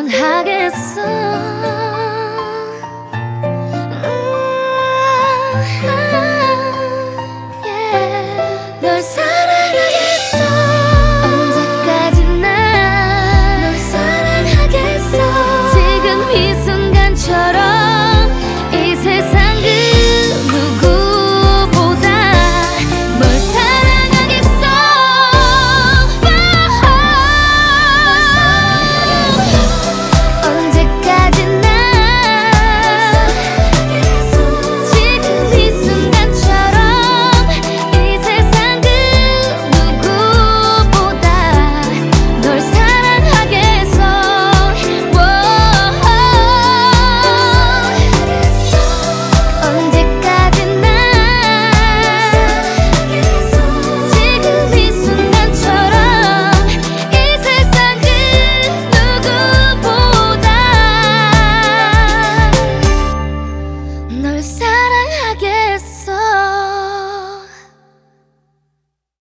음, 하겠어. 음, 아, 예. 널 사랑하겠어. 언제까지 날 널 사랑하겠어. 지금 이 순간처럼